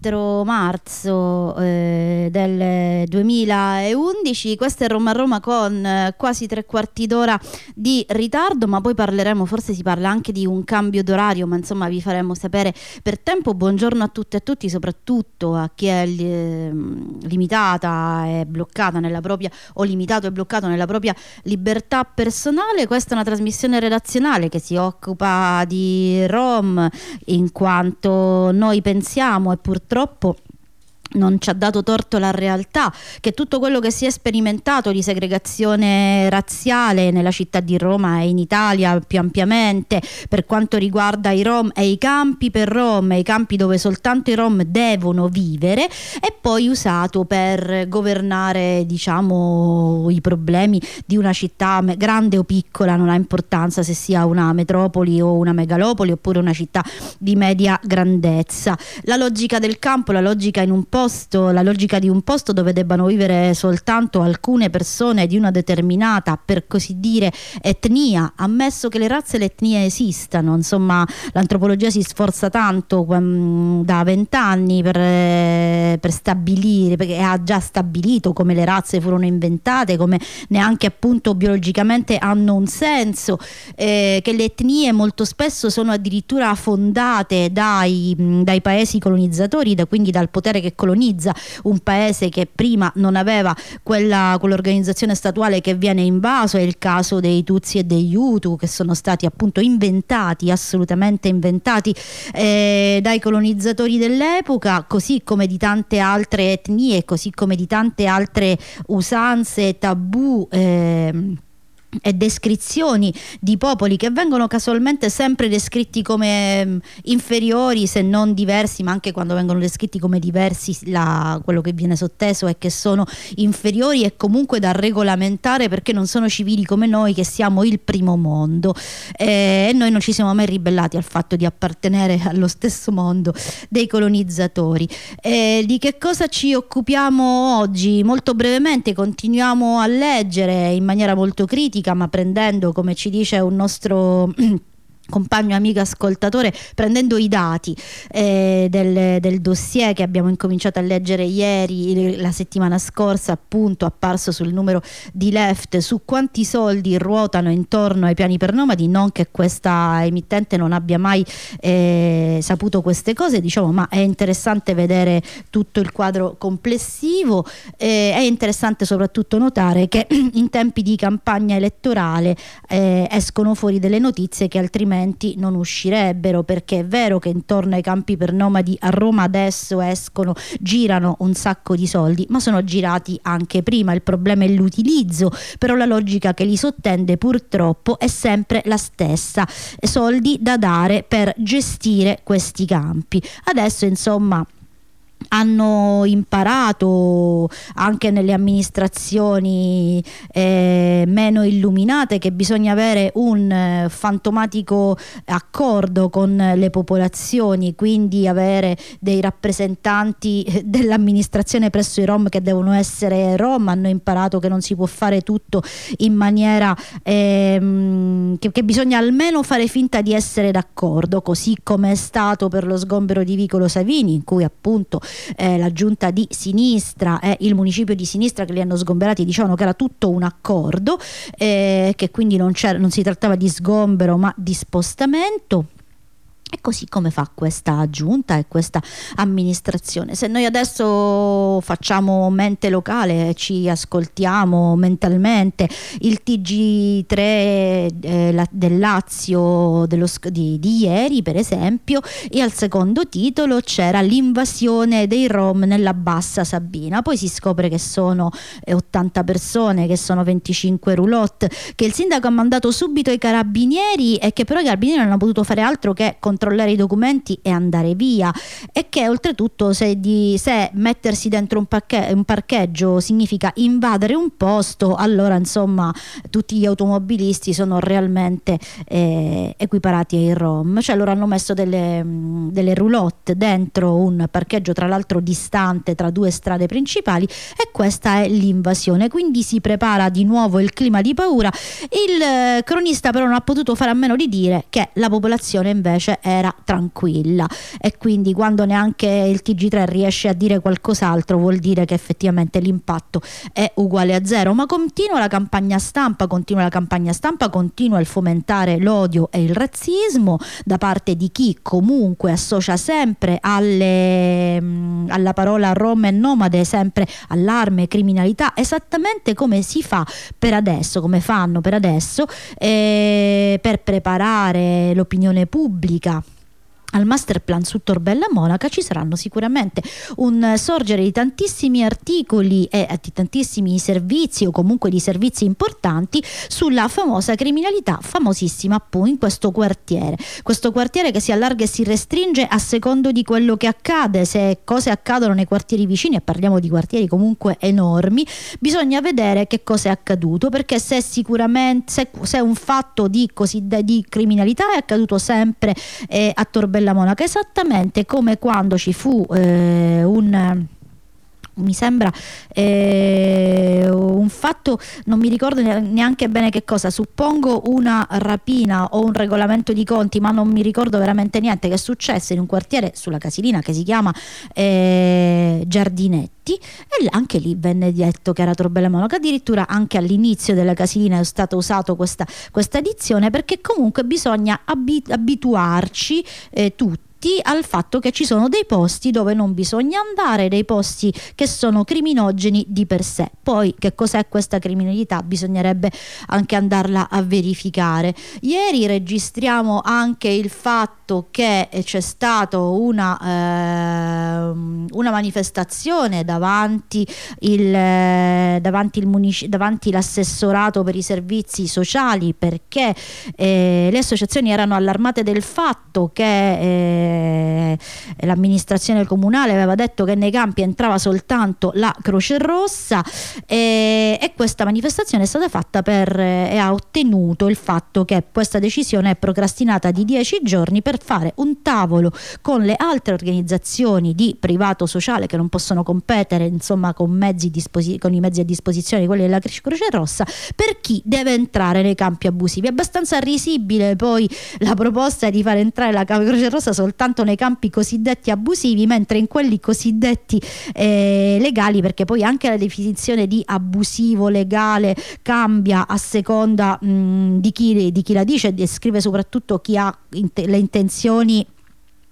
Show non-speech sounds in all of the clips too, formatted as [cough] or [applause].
4 marzo eh, del 2011. Questo è Roma Roma con eh, quasi tre quarti d'ora di ritardo, ma poi parleremo, forse si parla anche di un cambio d'orario, ma insomma vi faremo sapere per tempo. Buongiorno a tutte e a tutti, soprattutto a chi è eh, limitata e bloccata nella propria o limitato e bloccato nella propria libertà personale. Questa è una trasmissione redazionale che si occupa di Rom in quanto noi pensiamo e purtroppo non ci ha dato torto la realtà, che tutto quello che si è sperimentato di segregazione razziale nella città di Roma e in Italia più ampiamente per quanto riguarda i Rom e i campi per Rom, i campi dove soltanto i Rom devono vivere, è poi usato per governare diciamo i problemi di una città grande o piccola, non ha importanza se sia una metropoli o una megalopoli oppure una città di media grandezza. La logica del campo, la logica in un posto, la logica di un posto dove debbano vivere soltanto alcune persone di una determinata, per così dire, etnia, ammesso che le razze e le etnie esistano, insomma l'antropologia si sforza tanto mm, da vent'anni per, eh, per stabilire, perché ha già stabilito come le razze furono inventate, come neanche appunto biologicamente hanno un senso, eh, che le etnie molto spesso sono addirittura fondate dai, dai paesi colonizzatori, da, quindi dal potere che colonizza un paese che prima non aveva quella, quell'organizzazione statuale che viene invaso, è il caso dei Tutsi e degli Hutu che sono stati appunto inventati, assolutamente inventati eh, dai colonizzatori dell'epoca, così come di tante altre etnie, così come di tante altre usanze, tabù. ehm, e descrizioni di popoli che vengono casualmente sempre descritti come mm, inferiori se non diversi ma anche quando vengono descritti come diversi la, quello che viene sotteso è che sono inferiori e comunque da regolamentare perché non sono civili come noi che siamo il primo mondo. Eh, e noi non ci siamo mai ribellati al fatto di appartenere allo stesso mondo dei colonizzatori. Eh, di che cosa ci occupiamo oggi? Molto brevemente continuiamo a leggere in maniera molto critica politica, ma prendendo, come ci dice un nostro [clears throat] compagno amico ascoltatore prendendo i dati eh, del, del, dossier che abbiamo incominciato a leggere ieri la settimana scorsa appunto apparso sul numero di Left su quanti soldi ruotano intorno ai piani per nomadi. Non che questa emittente non abbia mai eh, saputo queste cose diciamo ma è interessante vedere tutto il quadro complessivo. Eh, è interessante soprattutto notare che [clears throat] in tempi di campagna elettorale eh, escono fuori delle notizie che altrimenti documenti non uscirebbero perché è vero che intorno ai campi per nomadi a Roma adesso escono, girano un sacco di soldi, ma sono girati anche prima. Il problema è l'utilizzo, però la logica che li sottende purtroppo è sempre la stessa. Soldi da dare per gestire questi campi. Adesso insomma hanno imparato anche nelle amministrazioni eh, meno illuminate che bisogna avere un eh, fantomatico accordo con le popolazioni, quindi avere dei rappresentanti dell'amministrazione presso i Rom che devono essere Rom, hanno imparato che non si può fare tutto in maniera ehm, che, che bisogna almeno fare finta di essere d'accordo, così come è stato per lo sgombero di Vicolo Savini, in cui appunto eh, la giunta di sinistra e il municipio di sinistra che li hanno sgomberati dicevano che era tutto un accordo, eh, che quindi non, non si trattava di sgombero ma di spostamento. E così come fa questa giunta e questa amministrazione. Se noi adesso facciamo mente locale, ci ascoltiamo mentalmente il TG3 eh, la, del Lazio dello, di, di, ieri, per esempio, e al secondo titolo c'era l'invasione dei Rom nella Bassa Sabina. Poi si scopre che sono 80 eh, persone, che sono 25 roulotte, che il sindaco ha mandato subito ai carabinieri e che però i carabinieri non hanno potuto fare altro che controllare i documenti e andare via. E che oltretutto se, di, se mettersi dentro un, pacche, un, parcheggio significa invadere un posto allora insomma tutti gli automobilisti sono realmente eh, equiparati ai ROM. Cioè loro hanno messo delle, delle roulotte dentro un parcheggio tra l'altro distante tra due strade principali e questa è l'invasione. Quindi si prepara di nuovo il clima di paura. Il eh, cronista però non ha potuto fare a meno di dire che la popolazione invece era tranquilla. E quindi quando neanche il TG3 riesce a dire qualcos'altro vuol dire che effettivamente l'impatto è uguale a zero. Ma continua la campagna stampa continua la campagna stampa continua il fomentare l'odio e il razzismo da parte di chi comunque associa sempre alle, alla parola Roma e nomade sempre allarme criminalità esattamente come si fa per adesso come fanno per adesso eh, per preparare l'opinione pubblica al master plan su Torbella Monaca ci saranno sicuramente un sorgere di tantissimi articoli e di tantissimi servizi o comunque di servizi importanti sulla famosa criminalità famosissima appunto in questo quartiere. Questo quartiere che si allarga e si restringe a secondo di quello che accade. Se cose accadono nei quartieri vicini e parliamo di quartieri comunque enormi bisogna vedere che cosa è accaduto perché se sicuramente se, se un fatto di, così, di criminalità è accaduto sempre eh, a Torbella Bella Monaca, esattamente come quando ci fu eh, un mi sembra eh, un fatto, non mi ricordo neanche bene che cosa, suppongo una rapina o un regolamento di conti, ma non mi ricordo veramente niente. Che è successo in un quartiere sulla Casilina che si chiama eh, Giardinetti e anche lì venne detto che era Torbella Monaca, addirittura anche all'inizio della Casilina è stata usata questa, questa edizione perché comunque bisogna abituarci eh, tutti attenti al fatto che ci sono dei posti dove non bisogna andare, dei posti che sono criminogeni di per sé. Poi che cos'è questa criminalità bisognerebbe anche andarla a verificare. Ieri registriamo anche il fatto che c'è stata una, eh, una manifestazione davanti, il, davanti, il davanti l'assessorato per i servizi sociali perché eh, le associazioni erano allarmate del fatto che eh, l'amministrazione comunale aveva detto che nei campi entrava soltanto la Croce Rossa e, e questa manifestazione è stata fatta per e ha ottenuto il fatto che questa decisione è procrastinata di dieci giorni per fare un tavolo con le altre organizzazioni di privato sociale che non possono competere insomma con, mezzi con i mezzi a disposizione quelli della Croce Rossa per chi deve entrare nei campi abusivi. È abbastanza risibile poi la proposta di fare entrare la Croce Rossa soltanto nei campi cosiddetti abusivi mentre in quelli cosiddetti eh, legali perché poi anche la definizione di abusivo legale cambia a seconda mh, di, chi, di chi la dice e descrive soprattutto chi ha le intenzioni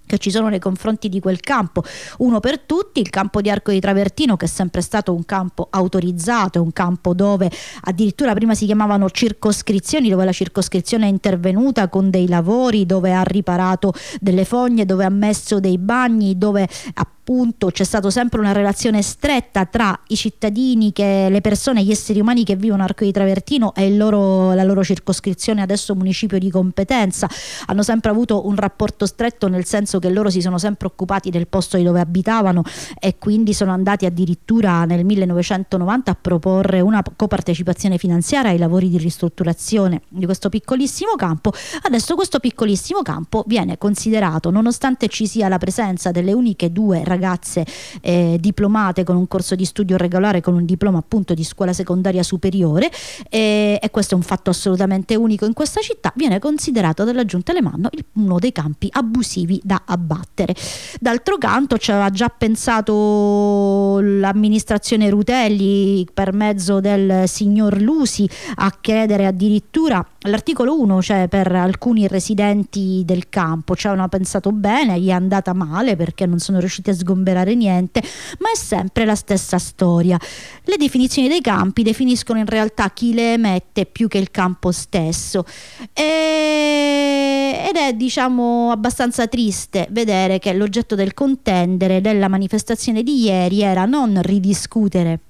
che ci sono nei confronti di quel campo. Uno per tutti, il campo di Arco di Travertino, che è sempre stato un campo autorizzato, un campo dove addirittura prima si chiamavano circoscrizioni, dove la circoscrizione è intervenuta con dei lavori, dove ha riparato delle fogne, dove ha messo dei bagni, dove ha appunto c'è stata sempre una relazione stretta tra i cittadini, che, le persone, gli esseri umani che vivono Arco di Travertino e loro, la loro circoscrizione, adesso municipio di competenza. Hanno sempre avuto un rapporto stretto nel senso che loro si sono sempre occupati del posto di dove abitavano e quindi sono andati addirittura nel 1990 a proporre una copartecipazione finanziaria ai lavori di ristrutturazione di questo piccolissimo campo. Adesso questo piccolissimo campo viene considerato, nonostante ci sia la presenza delle uniche due ragazze ragazze eh, diplomate con un corso di studio regolare con un diploma appunto di scuola secondaria superiore eh, e questo è un fatto assolutamente unico. In questa città viene considerato dalla giunta Alemanno uno dei campi abusivi da abbattere. D'altro canto ci aveva già pensato l'amministrazione Rutelli per mezzo del signor Lusi a chiedere addirittura l'articolo 1 cioè per alcuni residenti del campo. Ci avevano pensato bene gli è andata male perché non sono riusciti a sgomberare sgomberare niente, ma è sempre la stessa storia. Le definizioni dei campi definiscono in realtà chi le emette più che il campo stesso e... ed è diciamo abbastanza triste vedere che l'oggetto del contendere della manifestazione di ieri era non ridiscutere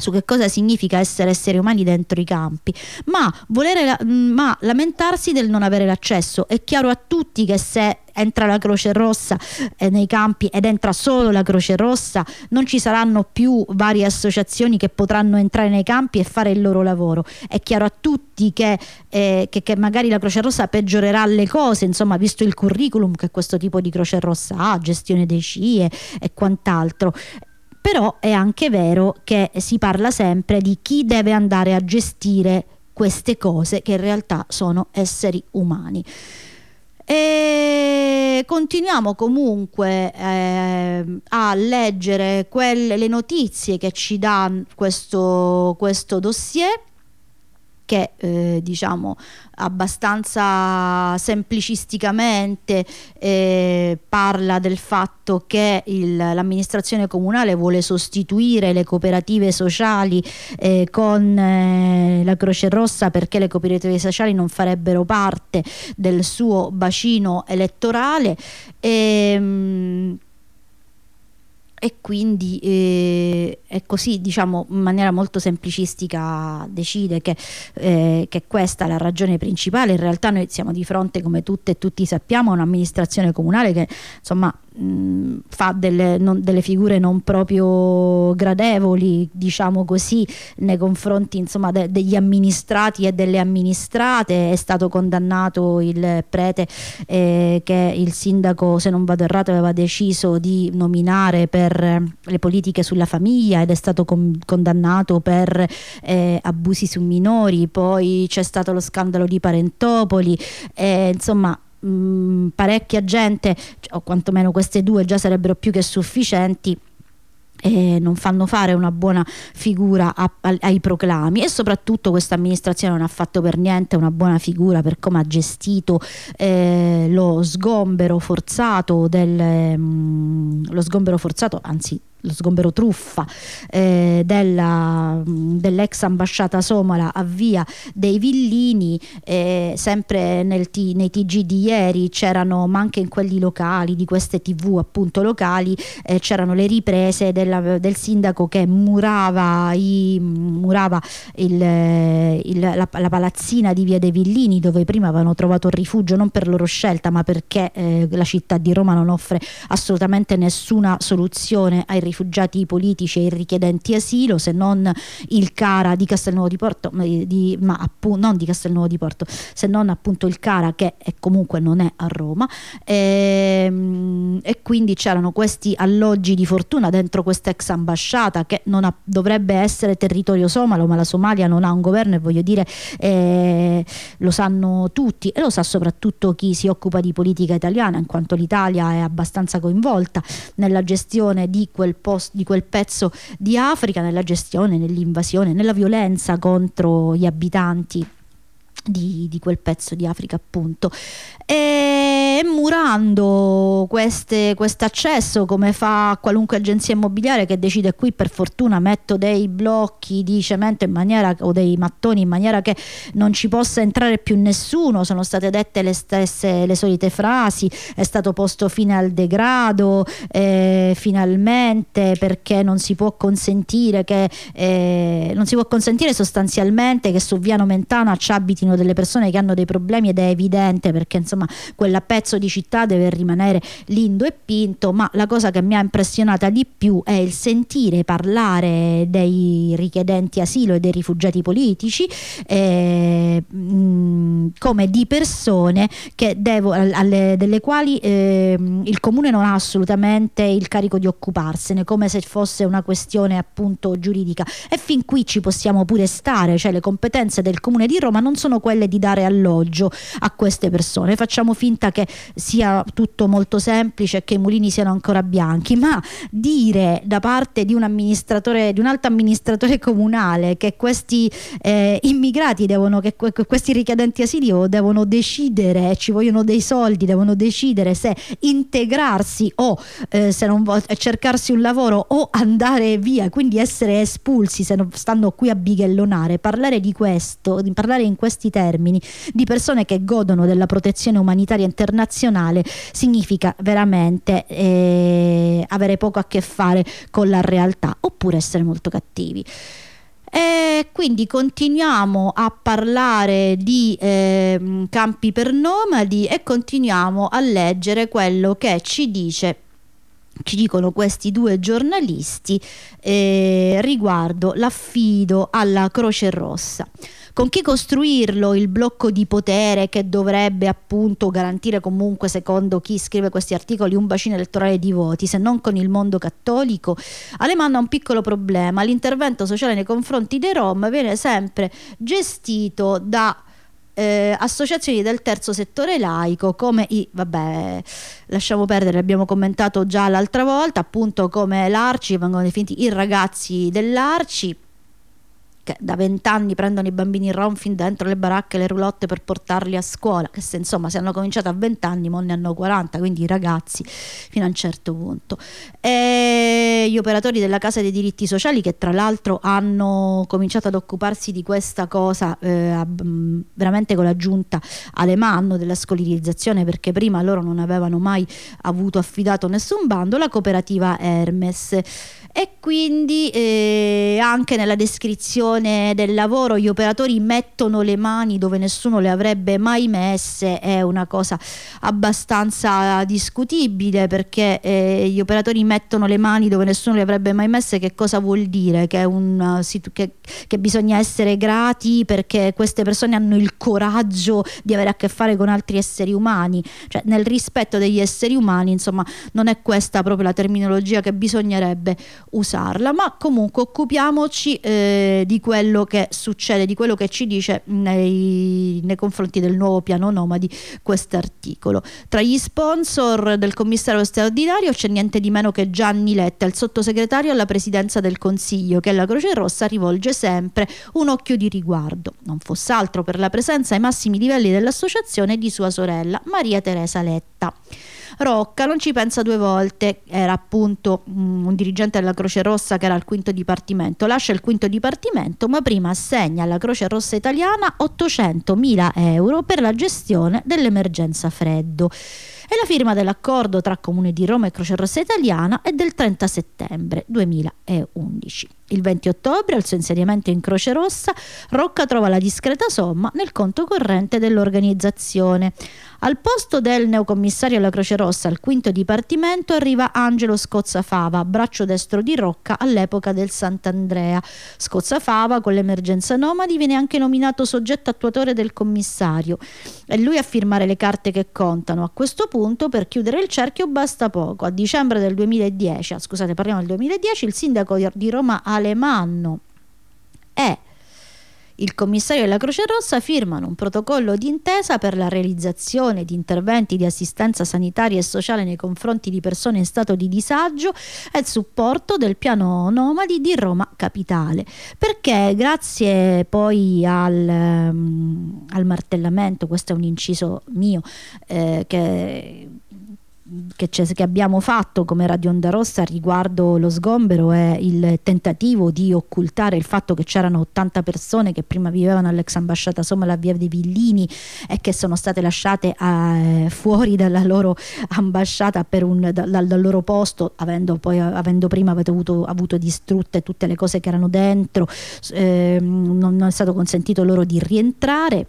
su che cosa significa essere esseri umani dentro i campi, ma, volere, ma lamentarsi del non avere l'accesso. È chiaro a tutti che se entra la Croce Rossa eh, nei campi ed entra solo la Croce Rossa, non ci saranno più varie associazioni che potranno entrare nei campi e fare il loro lavoro. È chiaro a tutti che, eh, che, che magari la Croce Rossa peggiorerà le cose, insomma, visto il curriculum che questo tipo di Croce Rossa ha, gestione dei CIE e quant'altro però è anche vero che si parla sempre di chi deve andare a gestire queste cose che in realtà sono esseri umani. E continuiamo comunque eh, a leggere quelle, le notizie che ci dà questo, questo dossier che eh, diciamo abbastanza semplicisticamente eh, parla del fatto che l'amministrazione comunale vuole sostituire le cooperative sociali eh, con eh, la Croce Rossa perché le cooperative sociali non farebbero parte del suo bacino elettorale. E, ehm, mh, e quindi eh, è così diciamo in maniera molto semplicistica decide che, eh, che questa è la ragione principale. In realtà noi siamo di fronte come tutte e tutti sappiamo a un'amministrazione comunale che insomma mh, fa delle, non, delle, figure non proprio gradevoli, diciamo così, nei confronti insomma, de, degli amministrati e delle amministrate. È stato condannato il prete eh, che il sindaco, se non vado errato, aveva deciso di nominare per le politiche sulla famiglia ed è stato con, condannato per eh, abusi su minori. Poi c'è stato lo scandalo di Parentopoli. Eh, insomma, mh, mm, parecchia gente, o quantomeno queste due già sarebbero più che sufficienti eh, non fanno fare una buona figura a, a, ai proclami. E soprattutto questa amministrazione non ha fatto per niente una buona figura per come ha gestito eh, lo sgombero forzato del mh, mm, lo sgombero forzato anzi lo sgombero truffa eh, dell'ex ambasciata somala a via dei Villini eh, sempre nel nei TG di ieri c'erano ma anche in quelli locali di queste tv appunto locali eh, c'erano le riprese della, del sindaco che murava, i, murava il, il, la, la, palazzina di via dei Villini dove prima avevano trovato rifugio non per loro scelta ma perché eh, la città di Roma non offre assolutamente nessuna soluzione ai rifugiati politici e richiedenti asilo, se non il CARA di Castelnuovo di Porto, di, ma appunto non di Castelnuovo di Porto, se non appunto il CARA che è, comunque non è a Roma. E, ehm, e quindi c'erano questi alloggi di fortuna dentro questa ex ambasciata che ha, dovrebbe essere territorio somalo, ma la Somalia non ha un governo e voglio dire eh, lo sanno tutti e lo sa soprattutto chi si occupa di politica italiana, in quanto l'Italia è abbastanza coinvolta nella gestione di quel post, di quel pezzo di Africa nella gestione, nell'invasione, nella violenza contro gli abitanti di, di, quel pezzo di Africa appunto. E murando questo accesso come fa qualunque agenzia immobiliare che decide qui per fortuna metto dei blocchi di cemento in maniera o dei mattoni in maniera che non ci possa entrare più nessuno. Sono state dette le stesse le solite frasi è stato posto fine al degrado eh, finalmente perché non si può consentire che eh, non si può consentire sostanzialmente che su via Nomentana ci abitino delle persone che hanno dei problemi ed è evidente perché insomma insomma quella pezzo di città deve rimanere lindo e pinto, ma la cosa che mi ha impressionata di più è il sentire parlare dei richiedenti asilo e dei rifugiati politici eh, mh, come di persone devo, alle, delle quali eh, il comune non ha assolutamente il carico di occuparsene, come se fosse una questione appunto giuridica. E fin qui ci possiamo pure stare, cioè le competenze del comune di Roma non sono quelle di dare alloggio a queste persone. Facciamo finta che sia tutto molto semplice e che i mulini siano ancora bianchi, ma dire da parte di un amministratore, di un alto amministratore comunale che questi eh, immigrati devono, che questi richiedenti asilo devono decidere, ci vogliono dei soldi, devono decidere se integrarsi o eh, se non cercarsi un lavoro o andare via, quindi essere espulsi se non stanno qui a bighellonare, parlare di questo, di parlare in questi termini di persone che godono della protezione umanitaria internazionale significa veramente eh, avere poco a che fare con la realtà oppure essere molto cattivi. E quindi continuiamo a parlare di eh, campi per nomadi e continuiamo a leggere quello che ci dice ci dicono questi due giornalisti eh, riguardo l'affido alla Croce Rossa. Con chi costruirlo il blocco di potere che dovrebbe appunto garantire comunque secondo chi scrive questi articoli un bacino elettorale di voti se non con il mondo cattolico? Alemanno ha un piccolo problema. L'intervento sociale nei confronti dei Rom viene sempre gestito da eh, associazioni del terzo settore laico come i, vabbè, lasciamo perdere, abbiamo commentato già l'altra volta, appunto come l'Arci, vengono definiti i ragazzi dell'Arci che da vent'anni prendono i bambini rom fin dentro le baracche le roulotte per portarli a scuola, che se insomma se hanno cominciato a vent'anni, mo ne hanno 40, quindi i ragazzi fino a un certo punto. E gli operatori della Casa dei diritti sociali che tra l'altro hanno cominciato ad occuparsi di questa cosa eh, veramente con la giunta Alemanno della scolarizzazione perché prima loro non avevano mai avuto affidato nessun bando, la cooperativa Hermes e quindi eh, anche nella descrizione del lavoro gli operatori mettono le mani dove nessuno le avrebbe mai messe. È una cosa abbastanza discutibile perché eh, gli operatori mettono le mani dove nessuno le avrebbe mai messe. Che cosa vuol dire? Che, un, che, che bisogna essere grati perché queste persone hanno il coraggio di avere a che fare con altri esseri umani. Cioè nel rispetto degli esseri umani insomma non è questa proprio la terminologia che bisognerebbe usarla, ma comunque occupiamoci eh, di quello che succede, di quello che ci dice nei, nei confronti del nuovo piano nomadi quest'articolo. Tra gli sponsor del commissario straordinario c'è niente di meno che Gianni Letta, il sottosegretario alla presidenza del Consiglio, che alla Croce Rossa rivolge sempre un occhio di riguardo, non fosse altro per la presenza ai massimi livelli dell'associazione di sua sorella Maria Teresa Letta. Rocca non ci pensa due volte, era appunto um, un dirigente della Croce Rossa che era al quinto dipartimento, lascia il quinto dipartimento ma prima assegna alla Croce Rossa italiana 800.000 euro per la gestione dell'emergenza freddo. E la firma dell'accordo tra Comune di Roma e Croce Rossa Italiana è del 30 settembre 2011. Il 20 ottobre, al suo insediamento in Croce Rossa, Rocca trova la discreta somma nel conto corrente dell'organizzazione. Al posto del neocommissario alla Croce Rossa al quinto dipartimento arriva Angelo Scozzafava, braccio destro di Rocca all'epoca del Sant'Andrea. Scozzafava, con l'emergenza nomadi, viene anche nominato soggetto attuatore del commissario. È lui a firmare le carte che contano. A questo punto, per chiudere il cerchio, basta poco. A dicembre del 2010, ah, scusate, parliamo del 2010, il sindaco di Roma Alemanno è il commissario della Croce Rossa firmano un protocollo d'intesa per la realizzazione di interventi di assistenza sanitaria e sociale nei confronti di persone in stato di disagio e supporto del piano nomadi di Roma Capitale. Perché grazie poi al, um, al martellamento, questo è un inciso mio, eh, che che, che, abbiamo fatto come Radio Onda Rossa riguardo lo sgombero è il tentativo di occultare il fatto che c'erano 80 persone che prima vivevano all'ex ambasciata Somma alla via dei Villini e che sono state lasciate eh, fuori dalla loro ambasciata un, da, dal, loro posto avendo, poi, avendo prima avuto, avuto, distrutte tutte le cose che erano dentro eh, non, non è stato consentito loro di rientrare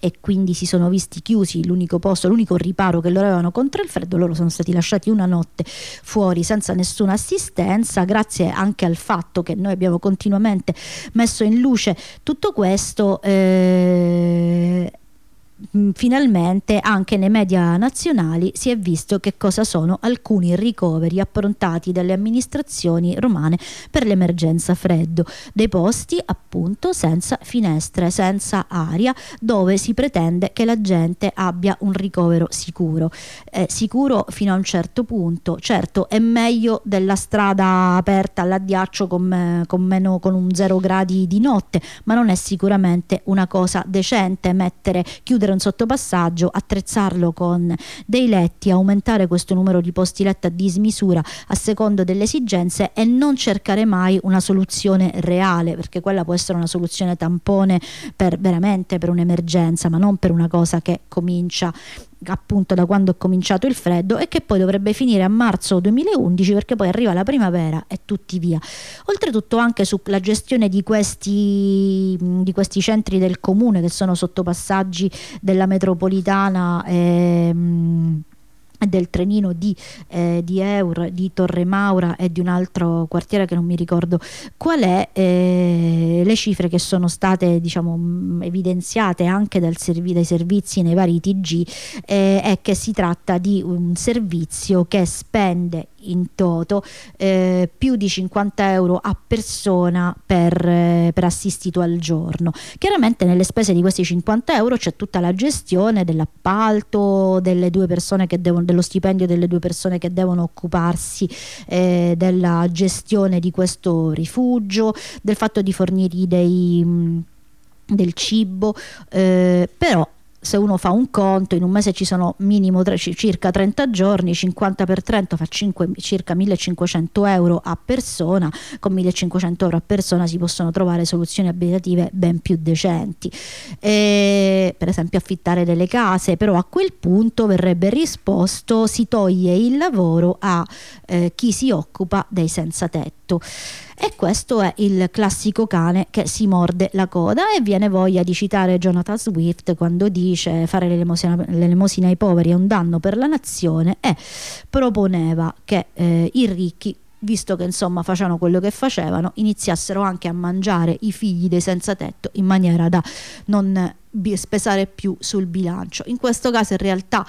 e quindi si sono visti chiusi l'unico posto, l'unico riparo che loro avevano contro il freddo, loro sono stati lasciati una notte fuori senza nessuna assistenza, grazie anche al fatto che noi abbiamo continuamente messo in luce tutto questo. Eh, Mm, finalmente anche nei media nazionali si è visto che cosa sono alcuni ricoveri approntati dalle amministrazioni romane per l'emergenza freddo, dei posti appunto senza finestre, senza aria, dove si pretende che la gente abbia un ricovero sicuro. Eh, sicuro fino a un certo punto, certo è meglio della strada aperta all'addiaccio con, con, meno, con un zero gradi di notte, ma non è sicuramente una cosa decente mettere, chiudere chiudere un sottopassaggio, attrezzarlo con dei letti, aumentare questo numero di posti letto a dismisura a secondo delle esigenze e non cercare mai una soluzione reale, perché quella può essere una soluzione tampone per veramente per un'emergenza, ma non per una cosa che comincia appunto da quando è cominciato il freddo e che poi dovrebbe finire a marzo 2011 perché poi arriva la primavera e tutti via. Oltretutto anche sulla gestione di questi, di questi centri del comune che sono sotto passaggi della metropolitana. Ehm, del trenino di, eh, di Eur, di Torre Maura e di un altro quartiere che non mi ricordo qual è, eh, le cifre che sono state diciamo, evidenziate anche servi- dai servizi nei vari TG eh, è che si tratta di un servizio che spende in toto eh, più di 50 euro a persona per, eh, per, assistito al giorno. Chiaramente nelle spese di questi 50 euro c'è tutta la gestione dell'appalto, delle due persone che devono, dello stipendio delle due persone che devono occuparsi eh, della gestione di questo rifugio, del fatto di fornirgli dei, mh, del cibo, eh, però se uno fa un conto, in un mese ci sono minimo tre, circa 30 giorni, 50 per 30 fa 5, circa 1500 euro a persona, con 1500 euro a persona si possono trovare soluzioni abitative ben più decenti. E, per esempio affittare delle case, però a quel punto verrebbe risposto si toglie il lavoro a eh, chi si occupa dei senza tetto. E questo è il classico cane che si morde la coda e viene voglia di citare Jonathan Swift quando dice fare l'elemosina ai poveri è un danno per la nazione e proponeva che eh, i ricchi visto che insomma facevano quello che facevano, iniziassero anche a mangiare i figli dei senza tetto in maniera da non spesare più sul bilancio. In questo caso in realtà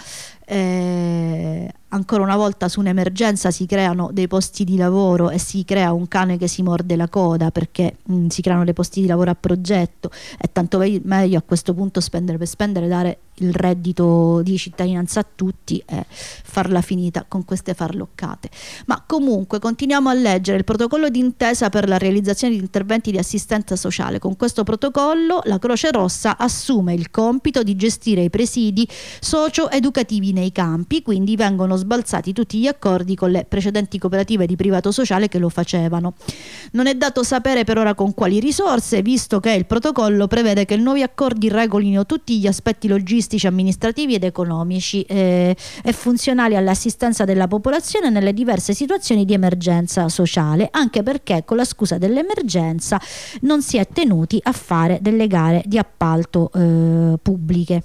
eh, ancora una volta su un'emergenza si creano dei posti di lavoro e si crea un cane che si morde la coda perché mh, mm, si creano dei posti di lavoro a progetto. È tanto meglio a questo punto spendere per spendere dare il reddito di cittadinanza a tutti e farla finita con queste farloccate. Ma comunque continuiamo a leggere il protocollo d'intesa per la realizzazione di interventi di assistenza sociale. Con questo protocollo la Croce Rossa assume il compito di gestire i presidi socio-educativi nei campi quindi vengono sbalzati tutti gli accordi con le precedenti cooperative di privato sociale che lo facevano. Non è dato sapere per ora con quali risorse, visto che il protocollo prevede che i nuovi accordi regolino tutti gli aspetti logistici, amministrativi ed economici eh, e funzionali all'assistenza della popolazione nelle diverse situazioni di emergenza sociale, anche perché con la scusa dell'emergenza non si è tenuti a fare delle gare di appalto eh, pubbliche.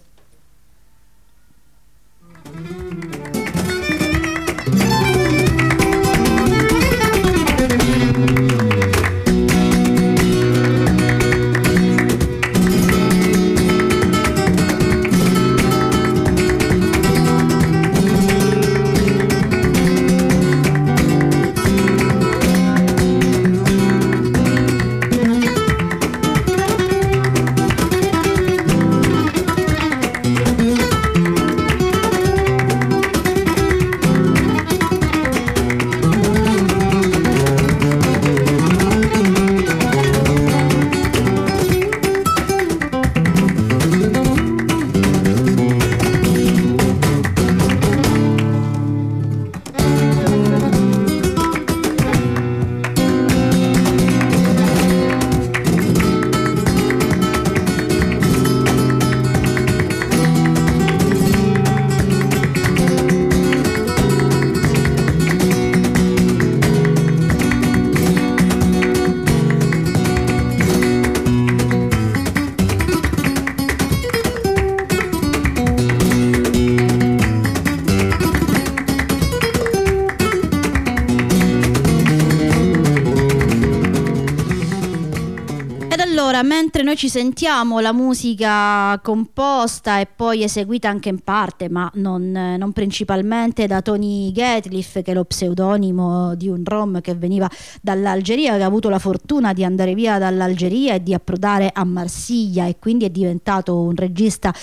Noi ci sentiamo la musica composta e poi eseguita anche in parte, ma non, non principalmente da Tony Gatliff, che è lo pseudonimo di un rom che veniva dall'Algeria, che ha avuto la fortuna di andare via dall'Algeria e di approdare a Marsiglia e quindi è diventato un regista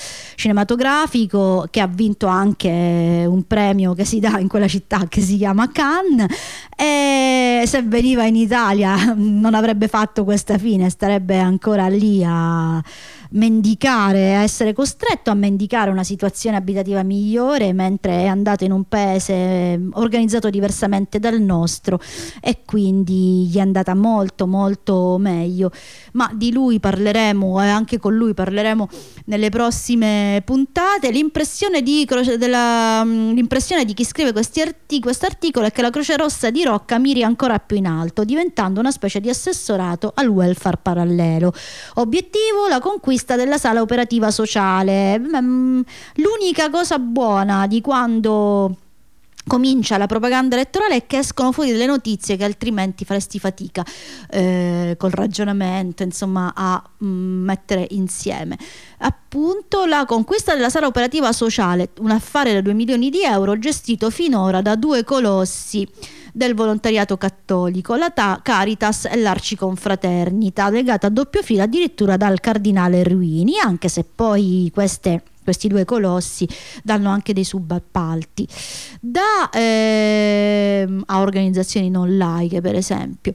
cinematografico che ha vinto anche un premio che si dà in quella città che si chiama Cannes. E se veniva in Italia [laughs] non avrebbe fatto questa fine, starebbe ancora lì a mendicare, a essere costretto a mendicare una situazione abitativa migliore mentre è andato in un paese ehm, organizzato diversamente dal nostro e quindi gli è andata molto molto meglio. Ma di lui parleremo e anche con lui parleremo nelle prossime puntate. L'impressione di, della, mm, l'impressione di chi scrive questo articolo è che la Croce Rossa di Rocca miri ancora più in alto, diventando una specie di assessorato al welfare parallelo. Obiettivo la conquista vista della sala operativa sociale. L'unica cosa buona di quando comincia la propaganda elettorale è che escono fuori delle notizie che altrimenti faresti fatica eh, col ragionamento insomma a mm, mettere insieme appunto la conquista della sala operativa sociale un affare da 2 milioni di euro gestito finora da due colossi del volontariato cattolico, la Ta- Caritas e l'Arciconfraternita, legata a doppio filo addirittura dal cardinale Ruini, anche se poi queste questi due colossi danno anche dei subappalti. Da eh, a organizzazioni non laiche per esempio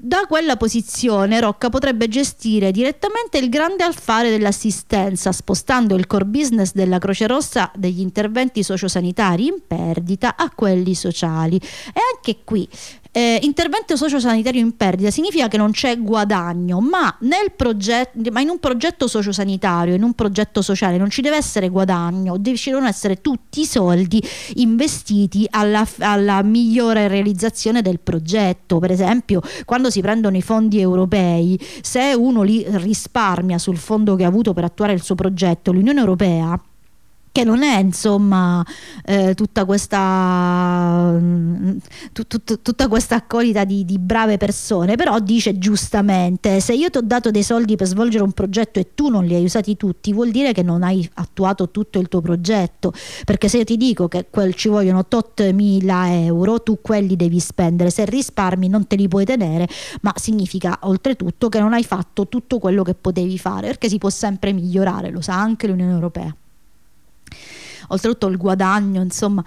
da quella posizione Rocca potrebbe gestire direttamente il grande affare dell'assistenza, spostando il core business della Croce Rossa degli interventi sociosanitari in perdita a quelli sociali. E anche qui eh, intervento sociosanitario in perdita significa che non c'è guadagno, ma, progetto, ma in un progetto sociosanitario, in un progetto sociale non ci deve essere guadagno, ci devono essere tutti i soldi investiti alla, alla migliore realizzazione del progetto. Per esempio, quando si prendono i fondi europei, se uno li risparmia sul fondo che ha avuto per attuare il suo progetto, l'Unione Europea che non è insomma eh, tutta questa mm, tut, tut, tutta questa accolita di, di, brave persone però dice giustamente se io ti ho dato dei soldi per svolgere un progetto e tu non li hai usati tutti vuol dire che non hai attuato tutto il tuo progetto. Perché se io ti dico che quel, ci vogliono tot mila euro tu quelli devi spendere. Se risparmi non te li puoi tenere ma significa oltretutto che non hai fatto tutto quello che potevi fare perché si può sempre migliorare lo sa anche l'Unione Europea oltretutto il guadagno, insomma.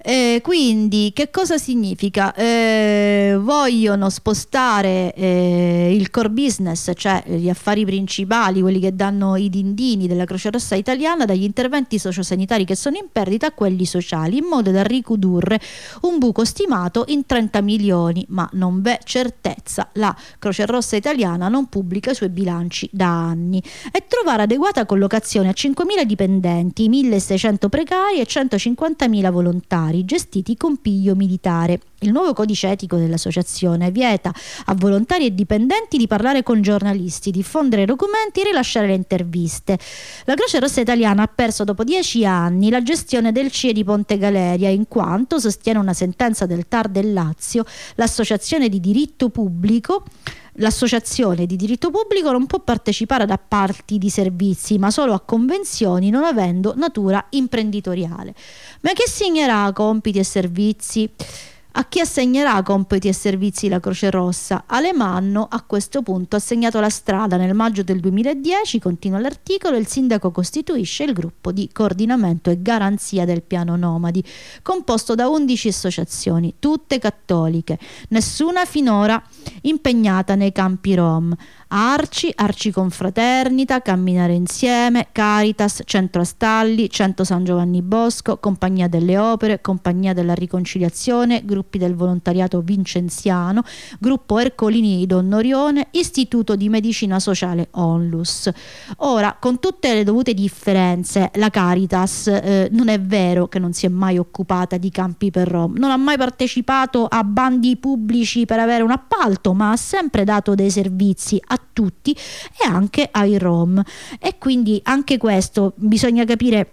Eh, quindi che cosa significa? Eh, vogliono spostare eh, il core business, cioè gli affari principali, quelli che danno i dindini della Croce Rossa italiana, dagli interventi sociosanitari che sono in perdita a quelli sociali, in modo da ricondurre un buco stimato in 30 milioni, ma non v'è certezza. La Croce Rossa italiana non pubblica i suoi bilanci da anni. E trovare adeguata collocazione a 5.000 dipendenti, 1.600 precari e 150.000 volontari militari gestiti con piglio militare. Il nuovo codice etico dell'associazione vieta a volontari e dipendenti di parlare con giornalisti, diffondere documenti e rilasciare le interviste. La Croce Rossa Italiana ha perso dopo dieci anni la gestione del CIE di Ponte Galeria in quanto, sostiene una sentenza del TAR del Lazio, l'associazione di diritto pubblico L'associazione di diritto pubblico non può partecipare ad appalti di servizi, ma solo a convenzioni non avendo natura imprenditoriale. Ma che segnerà compiti e servizi? A chi assegnerà compiti e servizi la Croce Rossa? Alemanno a questo punto ha segnato la strada. Nel maggio del 2010, continua l'articolo, il sindaco costituisce il gruppo di coordinamento e garanzia del piano Nomadi, composto da 11 associazioni, tutte cattoliche, nessuna finora impegnata nei campi rom. Arci, Arci Confraternita, Camminare Insieme, Caritas, Centro Astalli, Centro San Giovanni Bosco, Compagnia delle Opere, Compagnia della Riconciliazione, gruppi del volontariato vincenziano, Gruppo Ercolini di Don Orione, Istituto di Medicina Sociale Onlus. Ora, con tutte le dovute differenze, la Caritas eh, non è vero che non si è mai occupata di campi per Rom, non ha mai partecipato a bandi pubblici per avere un appalto, ma ha sempre dato dei servizi a tutti e anche ai rom e quindi anche questo bisogna capire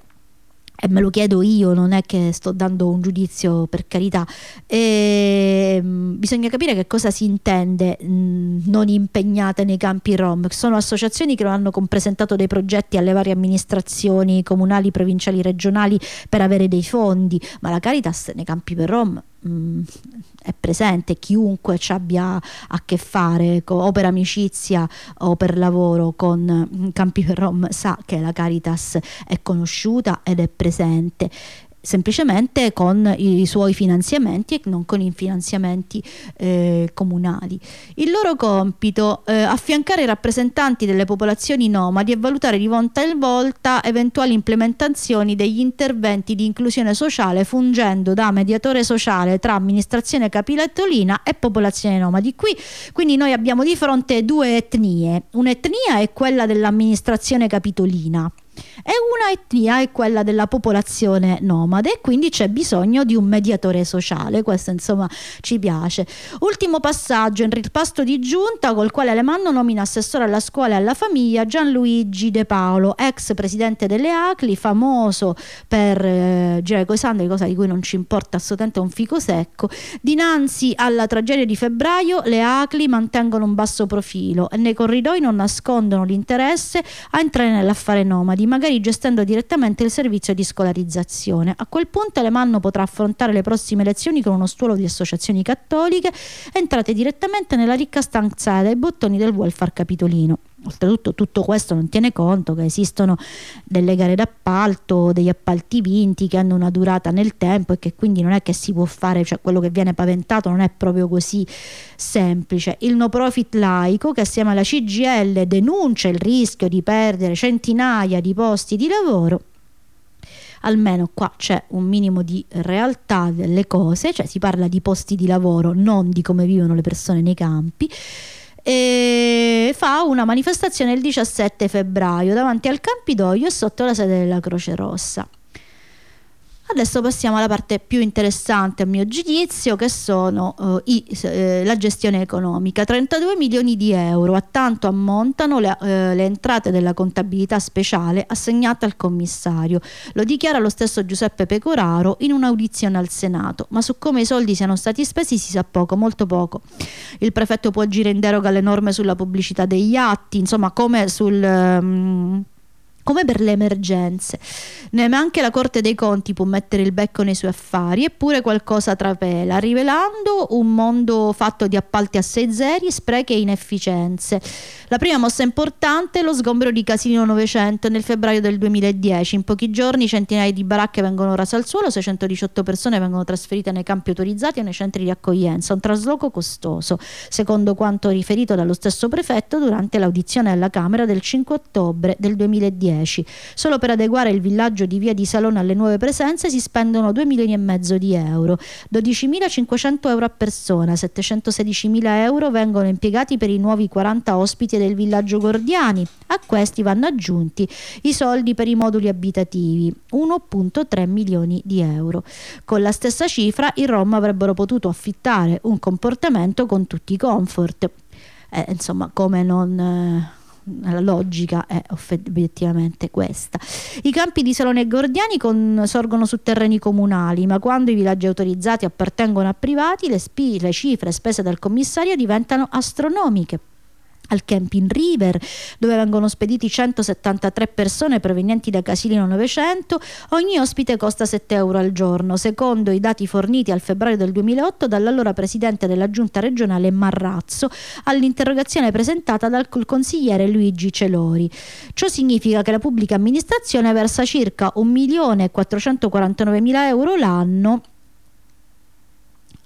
e me lo chiedo io, non è che sto dando un giudizio per carità, e, ehm, bisogna capire che cosa si intende mh, non impegnate nei campi rom. Sono associazioni che hanno presentato dei progetti alle varie amministrazioni comunali, provinciali, regionali per avere dei fondi, ma la Caritas nei campi per rom mh, è presente, chiunque ci abbia a che fare o per amicizia o per lavoro con Campi per Rom sa che la Caritas è conosciuta ed è presente semplicemente con i suoi finanziamenti e non con i finanziamenti eh, comunali. Il loro compito è eh, affiancare i rappresentanti delle popolazioni nomadi e valutare di volta in volta eventuali implementazioni degli interventi di inclusione sociale fungendo da mediatore sociale tra amministrazione capitolina e popolazione nomadi. Qui quindi noi abbiamo di fronte due etnie. Un'etnia è quella dell'amministrazione capitolina e una etnia è quella della popolazione nomade e quindi c'è bisogno di un mediatore sociale, questo insomma ci piace. Ultimo passaggio in ripasto di giunta col quale Alemanno nomina assessore alla scuola e alla famiglia Gianluigi De Paolo, ex presidente delle ACLI, famoso per eh, girare coi sandali, cosa di cui non ci importa assolutamente un fico secco. Dinanzi alla tragedia di febbraio le ACLI mantengono un basso profilo e nei corridoi non nascondono l'interesse a entrare nell'affare nomadi magari gestendo direttamente il servizio di scolarizzazione. A quel punto Alemanno potrà affrontare le prossime elezioni con uno stuolo di associazioni cattoliche entrate direttamente nella ricca stanza dei bottoni del welfare capitolino. Oltretutto tutto questo non tiene conto che esistono delle gare d'appalto, degli appalti vinti che hanno una durata nel tempo e che quindi non è che si può fare, cioè quello che viene paventato non è proprio così semplice. Il no profit laico che assieme alla CGL denuncia il rischio di perdere centinaia di posti di lavoro almeno qua c'è un minimo di realtà delle cose, cioè si parla di posti di lavoro, non di come vivono le persone nei campi e fa una manifestazione il 17 febbraio davanti al Campidoglio e sotto la sede della Croce Rossa. Adesso passiamo alla parte più interessante a mio giudizio che sono uh, i, eh, la gestione economica. 32 milioni di euro, a tanto ammontano le, eh, le entrate della contabilità speciale assegnate al commissario. Lo dichiara lo stesso Giuseppe Pecoraro in un'audizione al Senato, ma su come i soldi siano stati spesi si sa poco, molto poco. Il prefetto può agire in deroga alle norme sulla pubblicità degli atti, insomma come sul... Um, come per le emergenze. Neanche la Corte dei Conti può mettere il becco nei suoi affari, eppure qualcosa trapela, rivelando un mondo fatto di appalti a sei zeri, sprechi e inefficienze. La prima mossa importante è lo sgombero di Casino 900 nel febbraio del 2010. In pochi giorni centinaia di baracche vengono rase al suolo, 618 persone vengono trasferite nei campi autorizzati e nei centri di accoglienza, un trasloco costoso, secondo quanto riferito dallo stesso prefetto durante l'audizione alla Camera del 5 ottobre del 2010. 2010. Solo per adeguare il villaggio di Via di Salone alle nuove presenze si spendono 2 milioni e mezzo di euro, 12.500 euro a persona, 716.000 euro vengono impiegati per i nuovi 40 ospiti del villaggio Gordiani. A questi vanno aggiunti i soldi per i moduli abitativi, 1.3 milioni di euro. Con la stessa cifra i Rom avrebbero potuto affittare un comportamento con tutti i comfort. Eh, insomma, come non... Eh la logica è obiettivamente questa. I campi di Salone e Gordiani con, sorgono su terreni comunali, ma quando i villaggi autorizzati appartengono a privati, le, spi, le cifre spese dal commissario diventano astronomiche al Camping River, dove vengono spediti 173 persone provenienti da Casilino 900, ogni ospite costa 7 euro al giorno, secondo i dati forniti al febbraio del 2008 dall'allora presidente della giunta regionale Marrazzo all'interrogazione presentata dal consigliere Luigi Celori. Ciò significa che la pubblica amministrazione versa circa 1.449.000 euro l'anno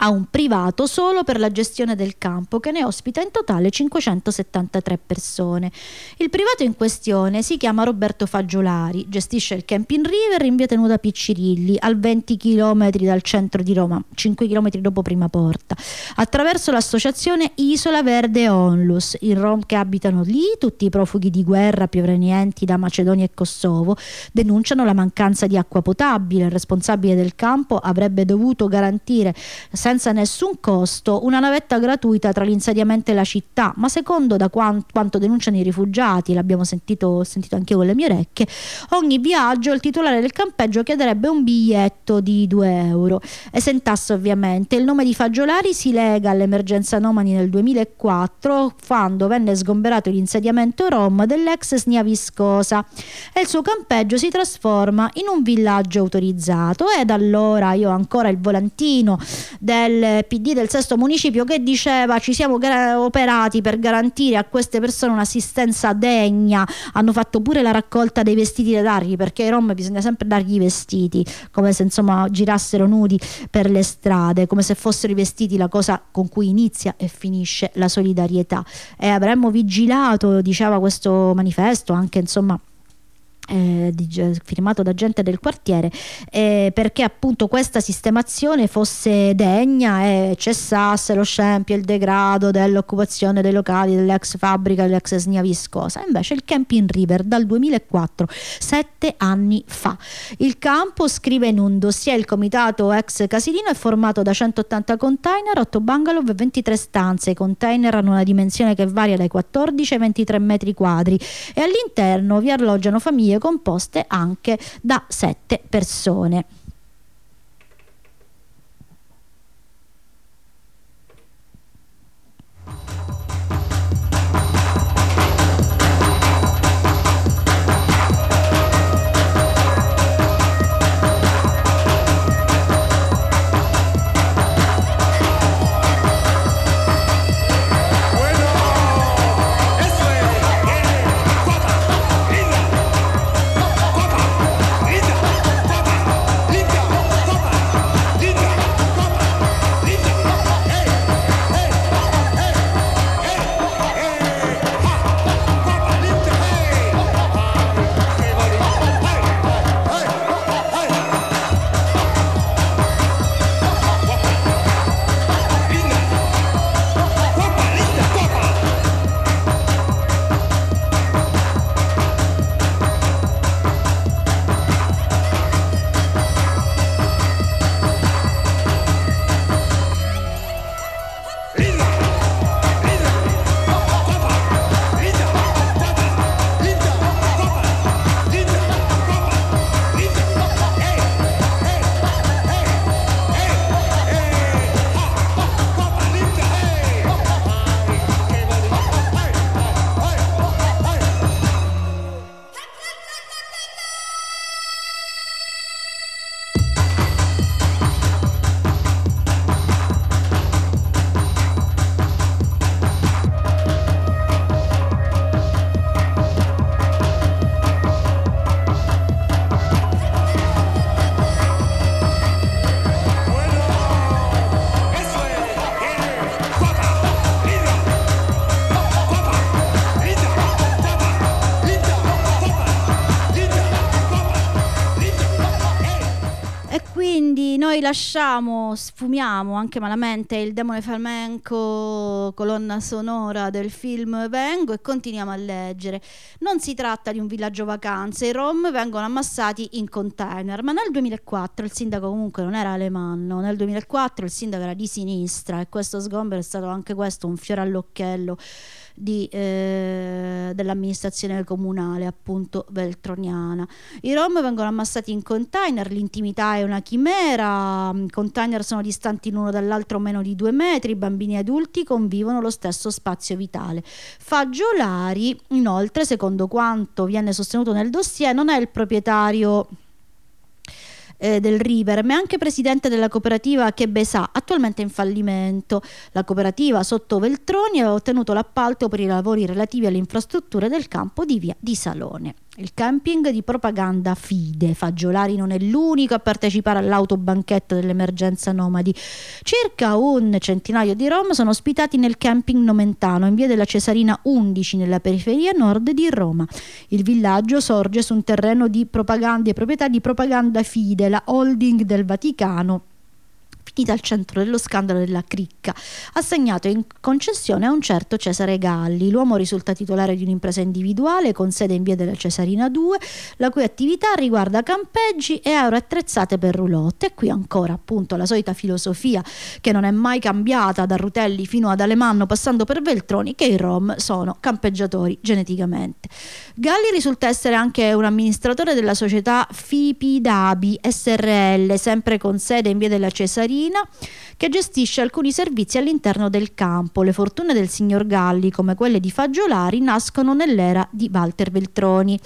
a un privato solo per la gestione del campo che ne ospita in totale 573 persone. Il privato in questione si chiama Roberto Fagiolari, gestisce il Camping River in via Tenuta Piccirilli, al 20 km dal centro di Roma, 5 km dopo Prima Porta, attraverso l'associazione Isola Verde Onlus. I Rom che abitano lì, tutti i profughi di guerra provenienti da Macedonia e Kosovo, denunciano la mancanza di acqua potabile. Il responsabile del campo avrebbe dovuto garantire senza nessun costo una navetta gratuita tra l'insediamento e la città, ma secondo da quanto, denunciano i rifugiati, l'abbiamo sentito, sentito anche con le mie orecchie, ogni viaggio il titolare del campeggio chiederebbe un biglietto di 2 euro, esentasse ovviamente. Il nome di Fagiolari si lega all'emergenza Nomani nel 2004 quando venne sgomberato l'insediamento rom dell'ex Snia Viscosa. E il suo campeggio si trasforma in un villaggio autorizzato. E da allora io ho ancora il volantino del del PD del sesto municipio che diceva ci siamo operati per garantire a queste persone un'assistenza degna, hanno fatto pure la raccolta dei vestiti da dargli perché ai Rom bisogna sempre dargli i vestiti, come se insomma girassero nudi per le strade, come se fossero i vestiti la cosa con cui inizia e finisce la solidarietà. E avremmo vigilato, diceva questo manifesto, anche insomma eh, di, firmato da gente del quartiere eh, perché appunto questa sistemazione fosse degna e cessasse lo scempio il degrado dell'occupazione dei locali dell'ex fabbrica dell'ex Snia Viscosa. Invece il Camping River dal 2004 sette anni fa. Il campo scrive in un dossier il comitato ex Casilino è formato da 180 container 8 bungalow e 23 stanze. I container hanno una dimensione che varia dai 14 ai 23 metri quadri. E all'interno vi alloggiano famiglie composte anche da sette persone. Lasciamo, sfumiamo anche malamente il demone flamenco, colonna sonora del film Vengo e continuiamo a leggere. Non si tratta di un villaggio vacanze, i rom vengono ammassati in container, ma nel 2004 il sindaco comunque non era alemanno, nel 2004 il sindaco era di sinistra e questo sgombero è stato anche questo un fiore all'occhiello di, eh, dell'amministrazione comunale appunto veltroniana. I rom vengono ammassati in container, l'intimità è una chimera, i container sono distanti l'uno dall'altro meno di due metri, i bambini e adulti convivono lo stesso spazio vitale. Fagiolari inoltre, secondo quanto viene sostenuto nel dossier, non è il proprietario eh, del River, ma è anche presidente della cooperativa Chebesà, attualmente in fallimento. La cooperativa sotto Veltroni aveva ottenuto l'appalto per i lavori relativi alle infrastrutture del campo di via di Salone. Il camping di propaganda Fide. Fagiolari non è l'unico a partecipare all'autobanchetto dell'emergenza nomadi. Circa un centinaio di rom sono ospitati nel camping Nomentano in via della Cesarina 11 nella periferia nord di Roma. Il villaggio sorge su un terreno di propaganda e proprietà di propaganda Fide, la holding del Vaticano finita al centro dello scandalo della cricca, assegnato in concessione a un certo Cesare Galli. L'uomo risulta titolare di un'impresa individuale con sede in via della Cesarina 2, la cui attività riguarda campeggi e aeroattrezzate per roulotte. E qui ancora appunto la solita filosofia che non è mai cambiata da Rutelli fino ad Alemanno passando per Veltroni che i Rom sono campeggiatori geneticamente. Galli risulta essere anche un amministratore della società Fipidabi SRL, sempre con sede in via della Cesarina che gestisce alcuni servizi all'interno del campo. Le fortune del signor Galli, come quelle di Fagiolari, nascono nell'era di Walter Veltroni.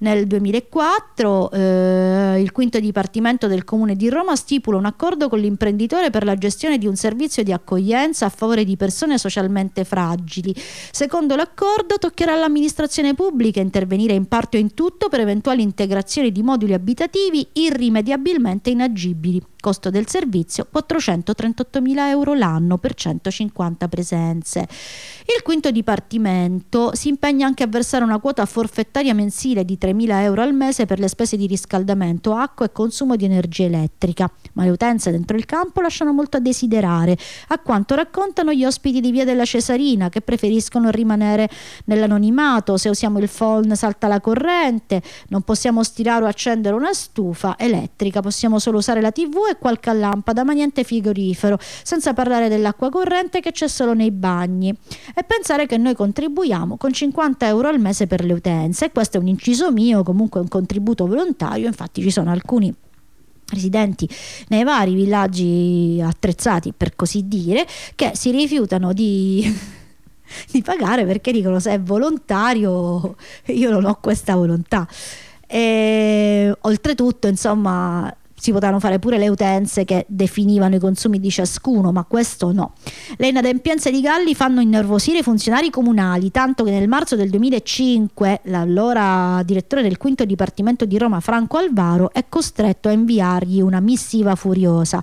Nel 2004 eh, il quinto dipartimento del comune di Roma stipula un accordo con l'imprenditore per la gestione di un servizio di accoglienza a favore di persone socialmente fragili. Secondo l'accordo toccherà all'amministrazione pubblica intervenire in parte o in tutto per eventuali integrazioni di moduli abitativi irrimediabilmente inagibili. Costo del servizio 438.000 euro l'anno per 150 presenze. Il quinto dipartimento si impegna anche a versare una quota forfettaria mensile di 3.000 euro al mese per le spese di riscaldamento, acqua e consumo di energia elettrica, ma le utenze dentro il campo lasciano molto a desiderare, a quanto raccontano gli ospiti di Via della Cesarina che preferiscono rimanere nell'anonimato, se usiamo il phone salta la corrente, non possiamo stirare o accendere una stufa elettrica, possiamo solo usare la tv e qualche lampada, ma niente frigorifero, senza parlare dell'acqua corrente che c'è solo nei bagni. E pensare che noi contribuiamo con 50 euro al mese per le utenze. E questo è un inciso mio, comunque un contributo volontario, infatti ci sono alcuni residenti nei vari villaggi attrezzati per così dire che si rifiutano di [laughs] di pagare perché dicono se è volontario io non ho questa volontà e oltretutto insomma si potevano fare pure le utenze che definivano i consumi di ciascuno, ma questo no. Le inadempienze di Galli fanno innervosire i funzionari comunali, tanto che nel marzo del 2005 l'allora direttore del quinto dipartimento di Roma, Franco Alvaro, è costretto a inviargli una missiva furiosa.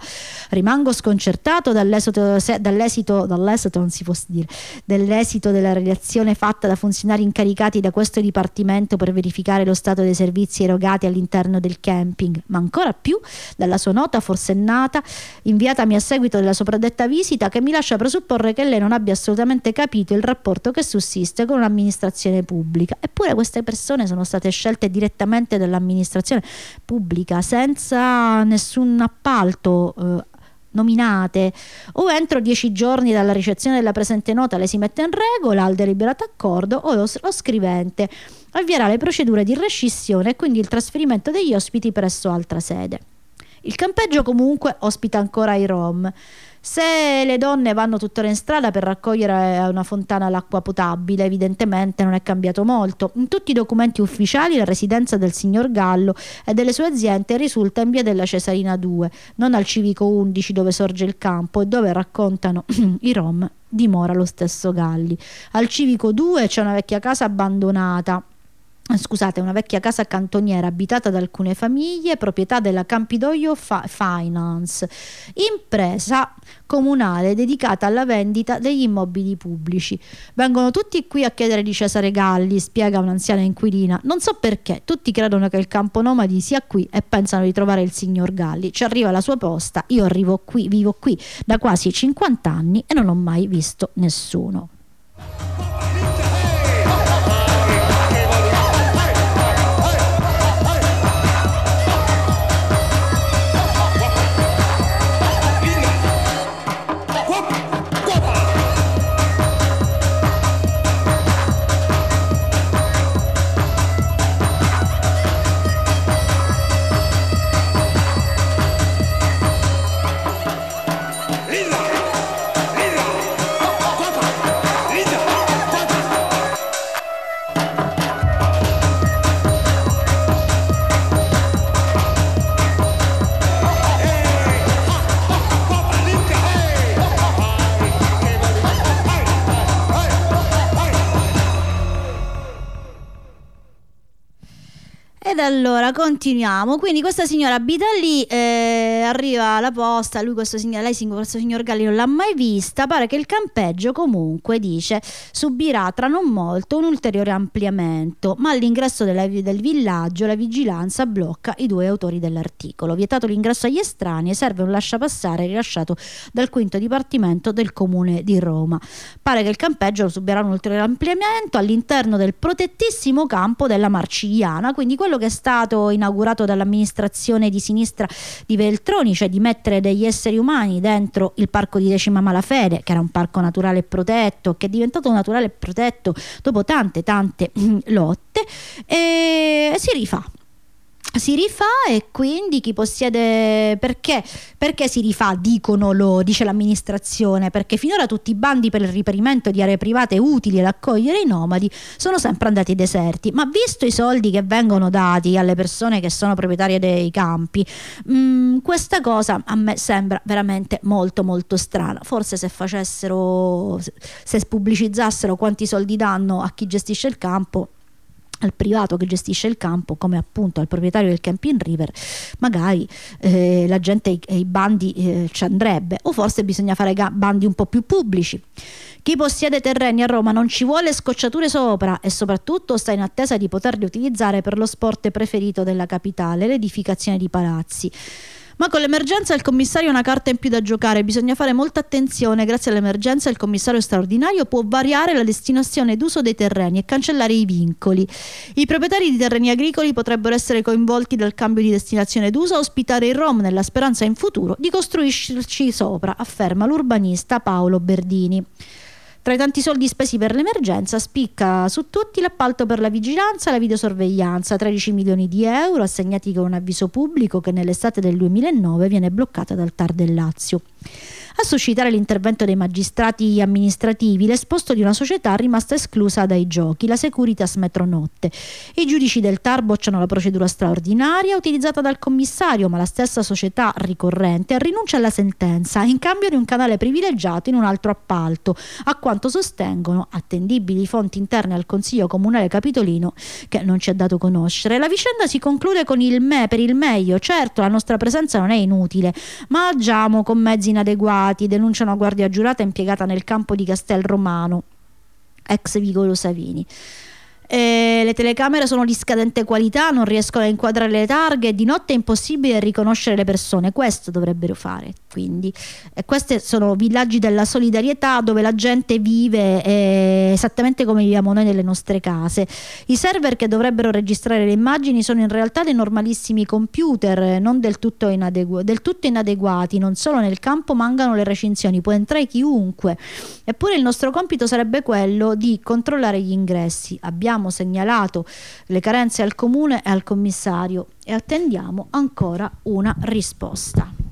Rimango sconcertato dall'esito, dall'esito, dall'esito può dire, dell'esito della relazione fatta da funzionari incaricati da questo dipartimento per verificare lo stato dei servizi erogati all'interno del camping, ma ancora più dalla sua nota forsennata inviatami a seguito della sopradetta visita che mi lascia presupporre che lei non abbia assolutamente capito il rapporto che sussiste con un'amministrazione pubblica. Eppure queste persone sono state scelte direttamente dall'amministrazione pubblica senza nessun appalto eh, nominate o entro dieci giorni dalla ricezione della presente nota le si mette in regola al deliberato accordo o lo, lo scrivente avvierà le procedure di rescissione e quindi il trasferimento degli ospiti presso altra sede. Il campeggio comunque ospita ancora i Rom. Se le donne vanno tuttora in strada per raccogliere a una fontana l'acqua potabile, evidentemente non è cambiato molto. In tutti i documenti ufficiali la residenza del signor Gallo e delle sue aziende risulta in via della Cesarina 2, non al civico 11 dove sorge il campo e dove raccontano [clears throat] i Rom dimora lo stesso Galli. Al civico 2 c'è una vecchia casa abbandonata scusate, una vecchia casa cantoniera abitata da alcune famiglie, proprietà della Campidoglio Fa- Finance, impresa comunale dedicata alla vendita degli immobili pubblici. Vengono tutti qui a chiedere di Cesare Galli, spiega un'anziana inquilina. Non so perché, tutti credono che il campo nomadi sia qui e pensano di trovare il signor Galli. Ci arriva la sua posta, io arrivo qui, vivo qui da quasi 50 anni e non ho mai visto nessuno. Ed allora continuiamo. Quindi questa signora abita lì, eh, arriva la posta, lui questo signor, lei questo signor Galli non l'ha mai vista, pare che il campeggio comunque dice subirà tra non molto un ulteriore ampliamento, ma all'ingresso della, del villaggio la vigilanza blocca i due autori dell'articolo. Vietato l'ingresso agli estranei, serve un lasciapassare rilasciato dal quinto dipartimento del comune di Roma. Pare che il campeggio subirà un ulteriore ampliamento all'interno del protettissimo campo della Marcigliana, quindi quello che è stato inaugurato dall'amministrazione di sinistra di Veltroni, cioè di mettere degli esseri umani dentro il parco di Decima Malafede, che era un parco naturale protetto, che è diventato naturale protetto dopo tante tante lotte, e si rifà si rifà e quindi chi possiede perché, perché si rifà dicono lo dice l'amministrazione perché finora tutti i bandi per il riperimento di aree private utili ad accogliere i nomadi sono sempre andati deserti. Ma visto i soldi che vengono dati alle persone che sono proprietarie dei campi mh, mm, questa cosa a me sembra veramente molto molto strana. Forse se facessero se pubblicizzassero quanti soldi danno a chi gestisce il campo al privato che gestisce il campo, come appunto al proprietario del Camping River, magari eh, la gente e i, bandi eh, ci andrebbe, o forse bisogna fare bandi un po' più pubblici. Chi possiede terreni a Roma non ci vuole scocciature sopra e soprattutto sta in attesa di poterli utilizzare per lo sport preferito della capitale, l'edificazione di palazzi. Ma con l'emergenza il commissario ha una carta in più da giocare, bisogna fare molta attenzione. Grazie all'emergenza il commissario straordinario può variare la destinazione d'uso dei terreni e cancellare i vincoli. I proprietari di terreni agricoli potrebbero essere coinvolti dal cambio di destinazione d'uso e ospitare il ROM nella speranza in futuro di costruirci sopra, afferma l'urbanista Paolo Berdini. Tra i tanti soldi spesi per l'emergenza spicca su tutti l'appalto per la vigilanza e la videosorveglianza, 13 milioni di euro assegnati con un avviso pubblico che nell'estate del 2009 viene bloccata dal TAR del Lazio. A suscitare l'intervento dei magistrati amministrativi l'esposto di una società rimasta esclusa dai giochi, la Securitas Metronotte. I giudici del TAR bocciano la procedura straordinaria utilizzata dal commissario, ma la stessa società ricorrente rinuncia alla sentenza in cambio di un canale privilegiato in un altro appalto, a quanto sostengono attendibili fonti interne al Consiglio Comunale Capitolino che non ci ha dato conoscere. La vicenda si conclude con il me per il meglio. Certo, la nostra presenza non è inutile, ma agiamo con mezzi inadeguati Stati denunciano una guardia giurata impiegata nel campo di Castel Romano, ex Vigolo Savini. Eh, le telecamere sono di scadente qualità, non riescono a inquadrare le targhe, di notte è impossibile riconoscere le persone, questo dovrebbero fare. Quindi, eh, questi sono villaggi della solidarietà dove la gente vive eh, esattamente come viviamo noi nelle nostre case. I server che dovrebbero registrare le immagini sono in realtà dei normalissimi computer, non del tutto, inadegu- del tutto inadeguati, non solo nel campo mancano le recinzioni, può entrare chiunque. Eppure il nostro compito sarebbe quello di controllare gli ingressi. Abbiamo abbiamo segnalato le carenze al comune e al commissario e attendiamo ancora una risposta.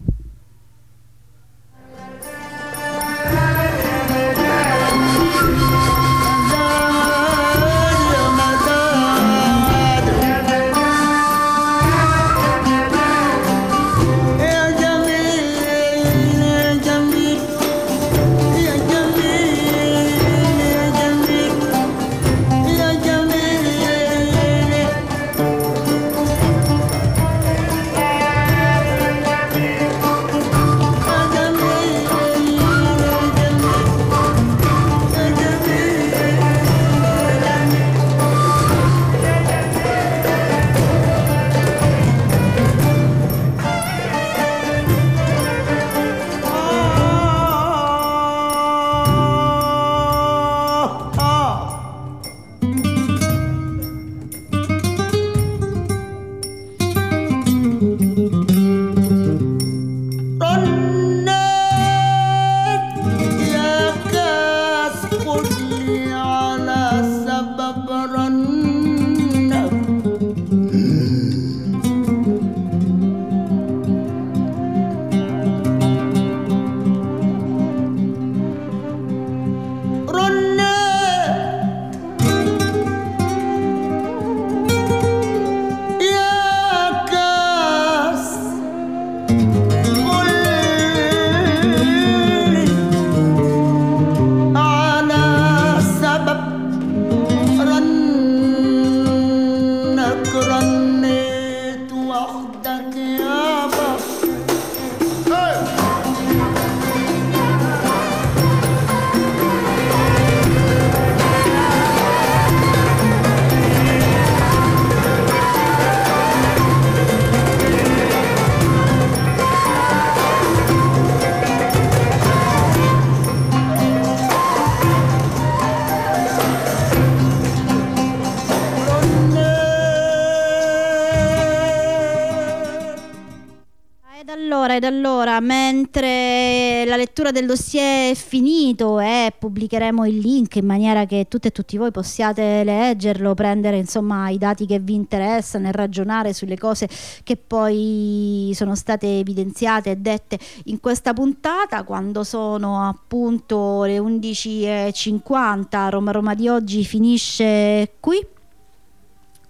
Ed allora mentre la lettura del dossier è finito e pubblicheremo il link in maniera che tutte e tutti voi possiate leggerlo, prendere insomma i dati che vi interessano e ragionare sulle cose che poi sono state evidenziate e dette in questa puntata. Quando sono appunto le 11.50 Roma Roma di oggi finisce qui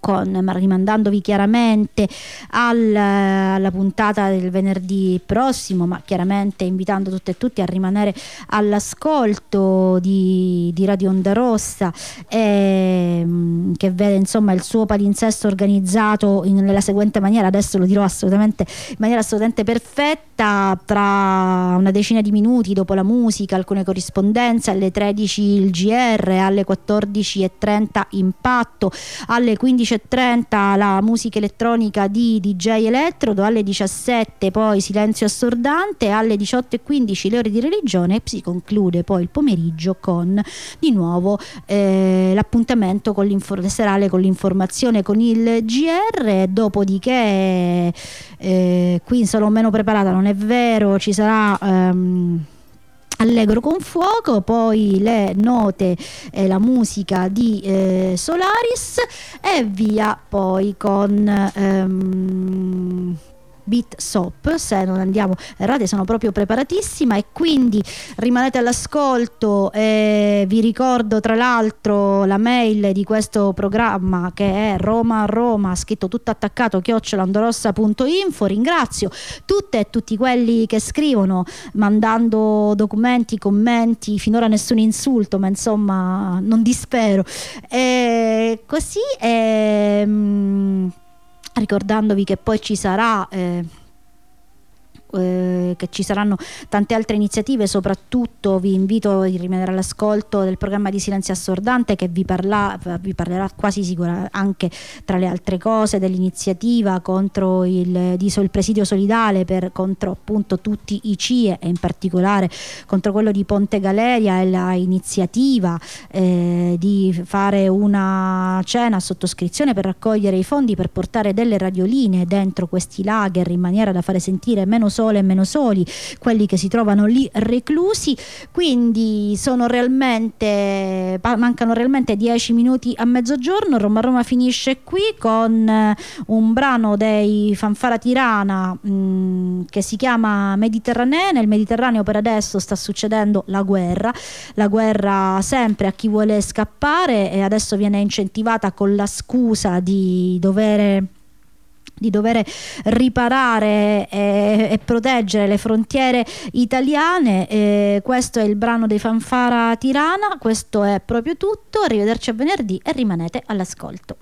con, rimandandovi chiaramente al, alla puntata del venerdì prossimo, ma chiaramente invitando tutte e tutti a rimanere all'ascolto di, di Radio Onda Rossa, eh, che vede insomma il suo palinsesto organizzato in, nella seguente maniera, adesso lo dirò assolutamente in maniera assolutamente perfetta, tra una decina di minuti dopo la musica, alcune corrispondenze, alle 13 il GR, alle 14.30 impatto, alle 15 15.30 la musica elettronica di DJ Elettrodo, alle 17 poi Silenzio Assordante, alle 18.15 le ore di religione e si conclude poi il pomeriggio con di nuovo eh, l'appuntamento con serale con l'informazione con il GR, dopodiché eh, qui sono meno preparata, non è vero, ci sarà... Um, Allegro con fuoco, poi le note e la musica di eh, Solaris e via poi con ehm, Beat Soap, se non andiamo errate sono proprio preparatissima e quindi rimanete all'ascolto e vi ricordo tra l'altro la mail di questo programma che è Roma Roma, scritto tutto attaccato chiocciolandorossa.info, ringrazio tutte e tutti quelli che scrivono mandando documenti, commenti, finora nessun insulto ma insomma non dispero. E così ehm, ricordandovi che poi ci sarà eh, eh, che ci saranno tante altre iniziative, soprattutto vi invito a rimanere all'ascolto del programma di Silenzio Assordante che vi, parla, vi parlerà quasi sicura anche tra le altre cose dell'iniziativa contro il, il presidio solidale per, contro appunto tutti i CIE e in particolare contro quello di Ponte Galeria e l'iniziativa eh, di fare una cena a sottoscrizione per raccogliere i fondi per portare delle radioline dentro questi lager in maniera da fare sentire meno sole e meno soli, quelli che si trovano lì reclusi, quindi sono realmente, mancano realmente 10 minuti a mezzogiorno, Roma Roma finisce qui con eh, un brano dei Fanfara Tirana mh, mm, che si chiama Mediterraneo, nel Mediterraneo per adesso sta succedendo la guerra, la guerra sempre a chi vuole scappare e adesso viene incentivata con la scusa di dover di dover riparare e, e, proteggere le frontiere italiane. Eh, questo è il brano dei Fanfara Tirana, questo è proprio tutto, arrivederci a venerdì e rimanete all'ascolto.